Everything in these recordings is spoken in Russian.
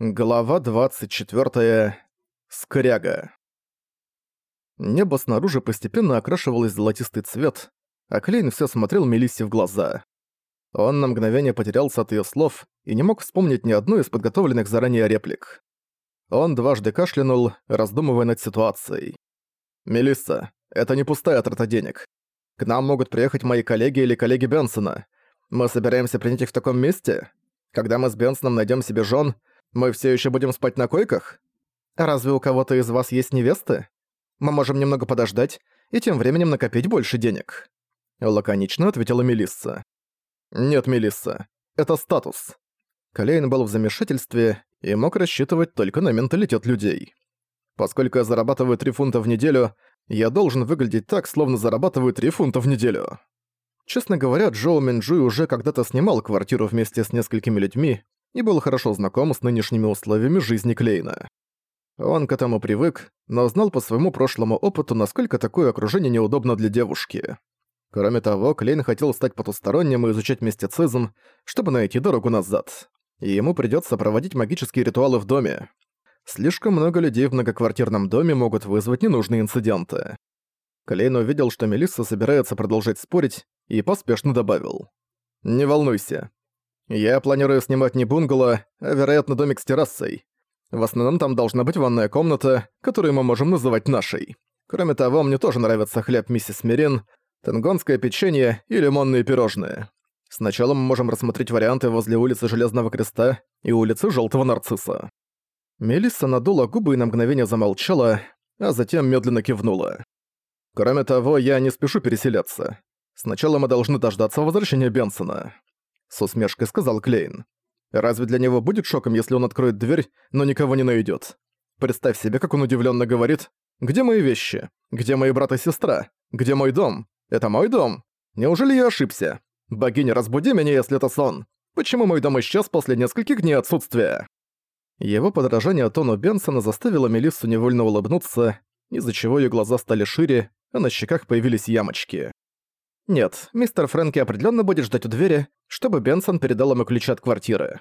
Глава 24. Скряга. Небо снаружи постепенно окрашивалось в золотистый цвет, а Клейн все смотрел Мелиссе в глаза. Он на мгновение потерялся от ее слов и не мог вспомнить ни одну из подготовленных заранее реплик. Он дважды кашлянул, раздумывая над ситуацией. «Мелисса, это не пустая трата денег. К нам могут приехать мои коллеги или коллеги Бенсона. Мы собираемся принять их в таком месте? Когда мы с Бенсоном найдем себе жен, мы все еще будем спать на койках? Разве у кого-то из вас есть невесты? Мы можем немного подождать и тем временем накопить больше денег. Лаконично ответила Мелисса. Нет, Мелисса, это статус. Калейн был в замешательстве и мог рассчитывать только на менталитет людей. Поскольку я зарабатываю 3 фунта в неделю, я должен выглядеть так, словно зарабатываю 3 фунта в неделю. Честно говоря, Джоу Минджуй уже когда-то снимал квартиру вместе с несколькими людьми, и был хорошо знаком с нынешними условиями жизни Клейна. Он к этому привык, но знал по своему прошлому опыту, насколько такое окружение неудобно для девушки. Кроме того, Клейн хотел стать потусторонним и изучать мистицизм, чтобы найти дорогу назад. И ему придётся проводить магические ритуалы в доме. Слишком много людей в многоквартирном доме могут вызвать ненужные инциденты. Клейн увидел, что Мелисса собирается продолжать спорить, и поспешно добавил. «Не волнуйся, я планирую снимать не бунгало, а, вероятно, домик с террасой. В основном там должна быть ванная комната, которую мы можем называть нашей. Кроме того, мне тоже нравится хлеб миссис Мирин, тенгонское печенье и лимонные пирожные. Сначала мы можем рассмотреть варианты возле улицы Железного Креста и улицы Желтого Нарцисса. Мелисса надула губы и на мгновение замолчала, а затем медленно кивнула. Кроме того, я не спешу переселяться. Сначала мы должны дождаться возвращения Бенсона. С усмешкой сказал Клейн. Разве для него будет шоком, если он откроет дверь, но никого не найдет? Представь себе, как он удивленно говорит «Где мои вещи? Где мои брат и сестра? Где мой дом? Это мой дом? Неужели я ошибся? Богиня, разбуди меня, если это сон. Почему мой дом исчез после нескольких дней отсутствия?» Его подражание тону Бенсона заставило Мелиссу невольно улыбнуться, из-за чего ее глаза стали шире, а на щеках появились ямочки. Нет, мистер Фрэнки определенно будет ждать у двери, чтобы Бенсон передал ему ключи от квартиры.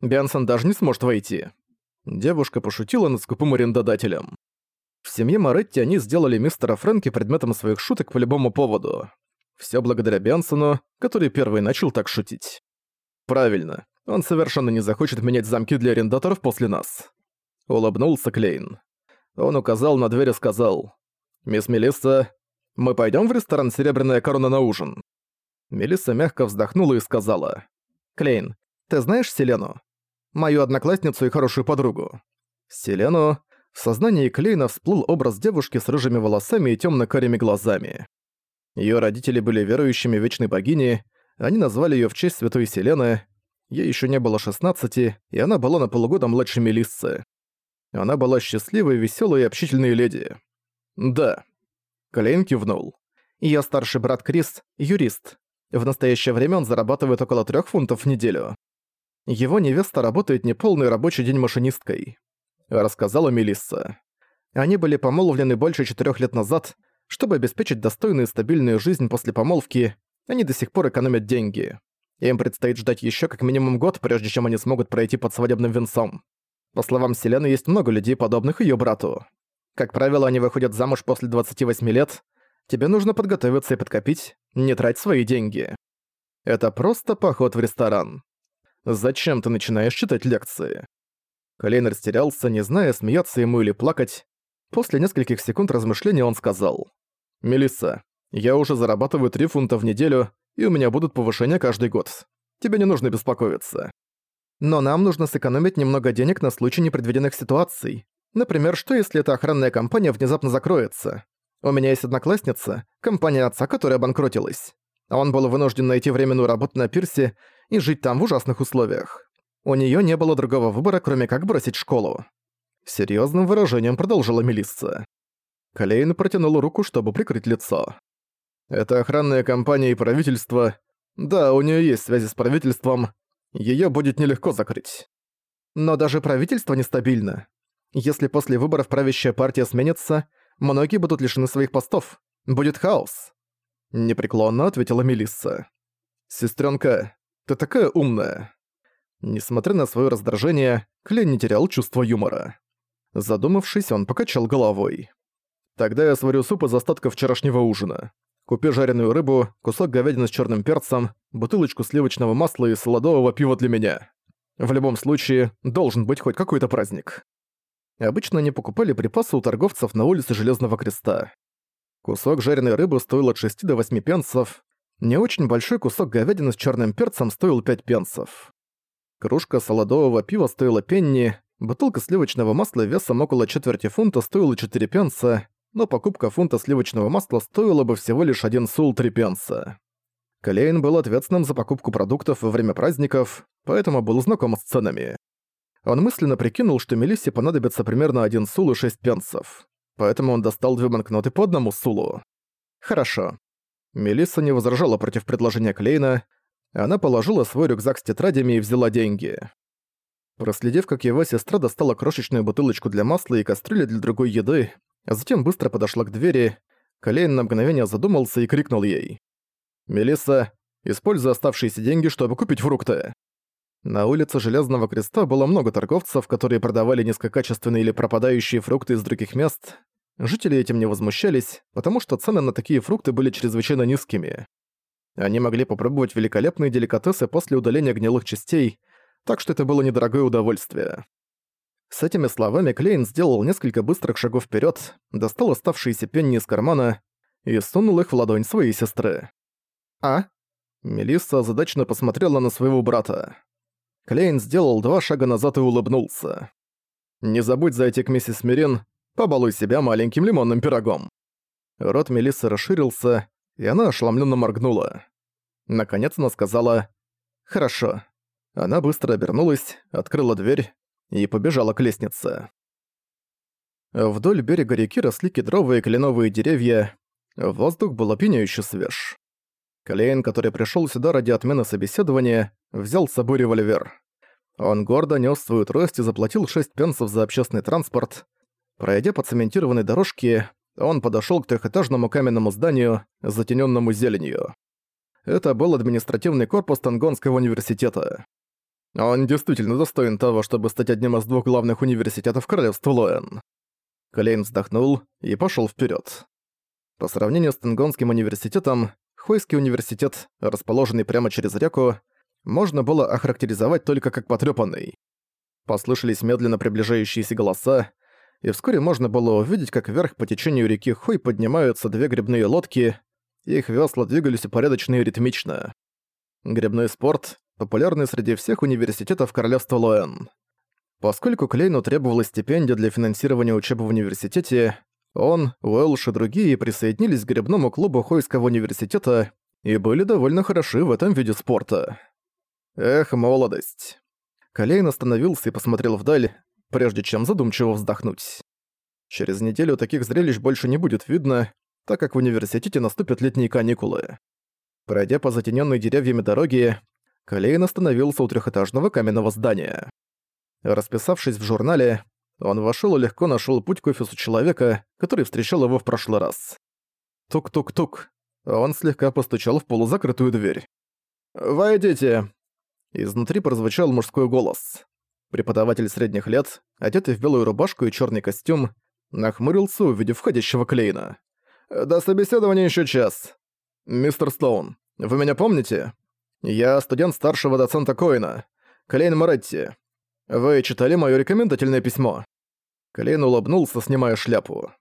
Бенсон даже не сможет войти. Девушка пошутила над скупым арендодателем. В семье Моретти они сделали мистера Фрэнки предметом своих шуток по любому поводу. Все благодаря Бенсону, который первый начал так шутить. Правильно, он совершенно не захочет менять замки для арендаторов после нас. Улыбнулся Клейн. Он указал на дверь и сказал. «Мисс Мелисса, мы пойдем в ресторан «Серебряная корона» на ужин?» Мелисса мягко вздохнула и сказала. «Клейн, ты знаешь Селену? Мою одноклассницу и хорошую подругу». Селену... В сознании Клейна всплыл образ девушки с рыжими волосами и темно-карими глазами. Ее родители были верующими вечной богини, они назвали ее в честь святой Селены. Ей еще не было 16, и она была на полгода младше Мелиссы. Она была счастливой, веселой и общительной леди. Да, Клейн кивнул. Её старший брат Крис – юрист. В настоящее время он зарабатывает около трех фунтов в неделю. Его невеста работает неполный рабочий день машинисткой. Рассказала Мелисса. Они были помолвлены больше четырех лет назад. Чтобы обеспечить достойную и стабильную жизнь после помолвки, они до сих пор экономят деньги. Им предстоит ждать еще как минимум год, прежде чем они смогут пройти под свадебным венцом. По словам Селены, есть много людей, подобных ее брату. Как правило, они выходят замуж после 28 лет. Тебе нужно подготовиться и подкопить, не трать свои деньги. Это просто поход в ресторан. Зачем ты начинаешь читать лекции? Клейн растерялся, не зная, смеяться ему или плакать. После нескольких секунд размышления он сказал. «Мелисса, я уже зарабатываю 3 фунта в неделю, и у меня будут повышения каждый год. Тебе не нужно беспокоиться. Но нам нужно сэкономить немного денег на случай непредвиденных ситуаций. Например, что если эта охранная компания внезапно закроется? У меня есть одноклассница, компания отца, которая обанкротилась. Он был вынужден найти временную работу на пирсе и жить там в ужасных условиях. У неё не было другого выбора, кроме как бросить школу. Серьёзным выражением продолжила Мелисса. Клейн протянул руку, чтобы прикрыть лицо. Это охранная компания и правительство. Да, у неё есть связи с правительством. Её будет нелегко закрыть. Но даже правительство нестабильно. Если после выборов правящая партия сменится, многие будут лишены своих постов. Будет хаос. Непреклонно ответила Мелисса. Сестренка, ты такая умная. Несмотря на свое раздражение, Клейн не терял чувства юмора. Задумавшись, он покачал головой. «Тогда я сварю суп из остатков вчерашнего ужина. Купи жареную рыбу, кусок говядины с черным перцем, бутылочку сливочного масла и солодового пива для меня. В любом случае, должен быть хоть какой-то праздник». Обычно они покупали припасы у торговцев на улице Железного Креста. Кусок жареной рыбы стоил от 6 до 8 пенсов, не очень большой кусок говядины с черным перцем стоил 5 пенсов. Кружка солодового пива стоила пенни, бутылка сливочного масла весом около четверти фунта стоила 4 пенса, но покупка фунта сливочного масла стоила бы всего лишь один сул 3 пенса. Калейн был ответственным за покупку продуктов во время праздников, поэтому был знаком с ценами. Он мысленно прикинул, что Мелиссе понадобится примерно один сул и 6 пенсов, поэтому он достал две банкноты по одному сулу. Хорошо. Мелисса не возражала против предложения Клейна, она положила свой рюкзак с тетрадями и взяла деньги. Проследив, как его сестра достала крошечную бутылочку для масла и кастрюли для другой еды, а затем быстро подошла к двери, Клейн на мгновение задумался и крикнул ей. «Мелисса, используй оставшиеся деньги, чтобы купить фрукты». На улице Железного Креста было много торговцев, которые продавали низкокачественные или пропадающие фрукты из других мест. Жители этим не возмущались, потому что цены на такие фрукты были чрезвычайно низкими. Они могли попробовать великолепные деликатесы после удаления гнилых частей, так что это было недорогое удовольствие. С этими словами Клейн сделал несколько быстрых шагов вперед, достал оставшиеся пенни из кармана и сунул их в ладонь своей сестры. «А?» Мелисса озадаченно посмотрела на своего брата. Клейн сделал два шага назад и улыбнулся. «Не забудь зайти к миссис Мирин, побалуй себя маленьким лимонным пирогом». Рот Мелиссы расширился, и она ошеломленно моргнула. Наконец она сказала «Хорошо». Она быстро обернулась, открыла дверь и побежала к лестнице. Вдоль берега реки росли кедровые и кленовые деревья, воздух был опьяняюще свеж. Клейн, который пришел сюда ради отмены собеседования, взял с собой револьвер. Он гордо нес свою трость и заплатил 6 пенсов за общественный транспорт. Пройдя по цементированной дорожке, он подошел к трехэтажному каменному зданию, затененному зеленью. Это был административный корпус Тангонского университета. Он действительно достоин того, чтобы стать одним из двух главных университетов королевства Лоэн. Клейн вздохнул и пошел вперед. По сравнению с Тангонским университетом, Хойский университет, расположенный прямо через реку, можно было охарактеризовать только как потрёпанный. Послышались медленно приближающиеся голоса, и вскоре можно было увидеть, как вверх по течению реки Хой поднимаются две грибные лодки, их весла двигались упорядоченно и ритмично. Грибной спорт – популярный среди всех университетов королевства Лоэн. Поскольку Клейну требовалась стипендия для финансирования учебы в университете, он, Уэлш и другие присоединились к грибному клубу Хойского университета и были довольно хороши в этом виде спорта. Эх, молодость. Колейн остановился и посмотрел вдаль, прежде чем задумчиво вздохнуть. Через неделю таких зрелищ больше не будет видно, так как в университете наступят летние каникулы. Пройдя по затененной деревьями дороге, Колейн остановился у трехэтажного каменного здания. Расписавшись в журнале, он вошел и легко нашел путь к офису человека, который встречал его в прошлый раз. Тук-тук-тук. Он слегка постучал в полузакрытую дверь. «Войдите!» Изнутри прозвучал мужской голос. Преподаватель средних лет, одетый в белую рубашку и черный костюм, нахмурился, увидев входящего Клейна. «До собеседования еще час. Мистер Стоун, вы меня помните? Я студент старшего доцента Коина, Клейн Моретти. Вы читали моё рекомендательное письмо?» Клейн улыбнулся, снимая шляпу.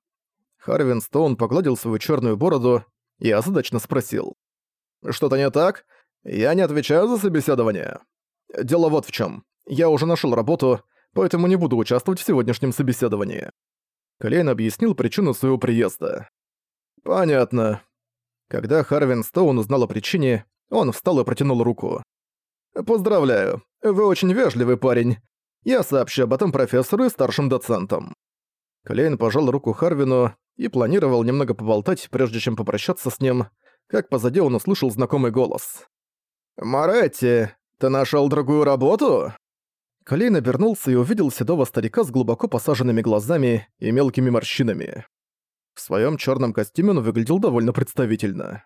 Харвин Стоун погладил свою черную бороду и озадачно спросил. «Что-то не так? Я не отвечаю за собеседование. Дело вот в чем. Я уже нашел работу, поэтому не буду участвовать в сегодняшнем собеседовании». Клейн объяснил причину своего приезда. «Понятно». Когда Харвин Стоун узнал о причине, он встал и протянул руку. «Поздравляю, вы очень вежливый парень. Я сообщу об этом профессору и старшим доцентам». Клейн пожал руку Харвину и планировал немного поболтать, прежде чем попрощаться с ним, как позади он услышал знакомый голос. «Моретти, ты нашел другую работу?» Клейн обернулся и увидел седого старика с глубоко посаженными глазами и мелкими морщинами. В своем черном костюме он выглядел довольно представительно.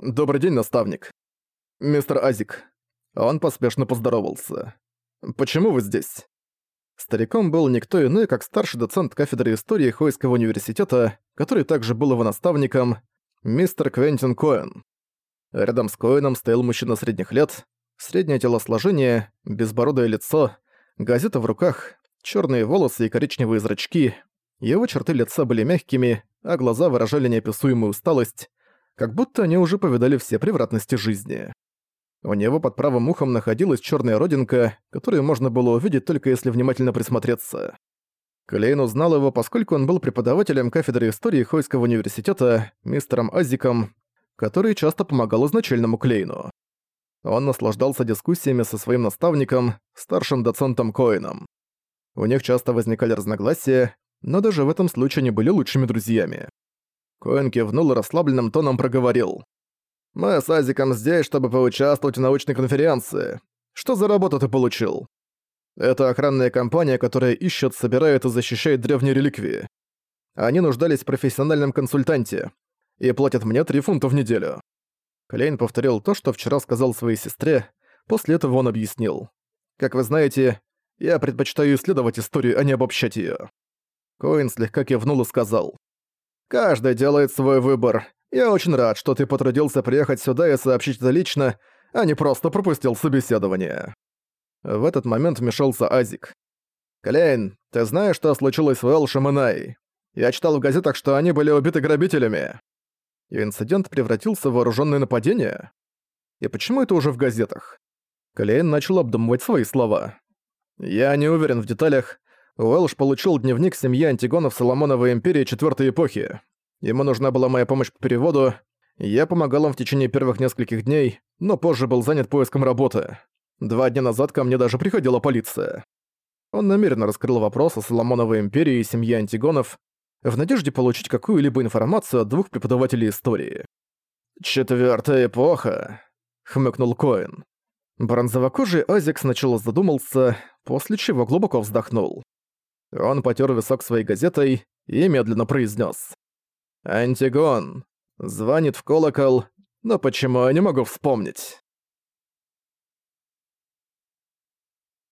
«Добрый день, наставник». «Мистер Азик». Он поспешно поздоровался. «Почему вы здесь?» Стариком был никто иной, как старший доцент кафедры истории Хойского университета, который также был его наставником, мистер Квентин Коэн. Рядом с Коэном стоял мужчина средних лет, среднее телосложение, безбородое лицо, газета в руках, черные волосы и коричневые зрачки. Его черты лица были мягкими, а глаза выражали неописуемую усталость, как будто они уже повидали все превратности жизни. У него под правым ухом находилась черная родинка, которую можно было увидеть только если внимательно присмотреться. Клейн узнал его, поскольку он был преподавателем кафедры истории Хойского университета, мистером Азиком, который часто помогал изначальному Клейну. Он наслаждался дискуссиями со своим наставником, старшим доцентом Коином. У них часто возникали разногласия, но даже в этом случае они были лучшими друзьями. Коэн кивнул и расслабленным тоном проговорил. Мы с Азиком здесь, чтобы поучаствовать в научной конференции. Что за работу ты получил? Это охранная компания, которая ищет, собирает и защищает древние реликвии. Они нуждались в профессиональном консультанте и платят мне 3 фунта в неделю. Клейн повторил то, что вчера сказал своей сестре, после этого он объяснил. Как вы знаете, я предпочитаю исследовать историю, а не обобщать её. Коин слегка кивнул и сказал. «Каждый делает свой выбор, я очень рад, что ты потрудился приехать сюда и сообщить это лично, а не просто пропустил собеседование». В этот момент вмешался Азик. «Клейн, ты знаешь, что случилось в Элшем и Най? Я читал в газетах, что они были убиты грабителями». И инцидент превратился в вооруженное нападение? И почему это уже в газетах? Клейн начал обдумывать свои слова. «Я не уверен в деталях. Уэлш получил дневник семьи Антигонов Соломоновой империи Четвёртой эпохи. Ему нужна была моя помощь по переводу. Я помогал им в течение первых нескольких дней, но позже был занят поиском работы. Два дня назад ко мне даже приходила полиция. Он намеренно раскрыл вопрос о Соломоновой империи и семье Антигонов в надежде получить какую-либо информацию от двух преподавателей истории. «Четвёртая эпоха», — хмыкнул Коэн. Бронзовокожий Азик сначала задумался, после чего глубоко вздохнул. Он потер висок своей газетой и медленно произнес: «Антигон. Звонит в колокол, но почему я не могу вспомнить?»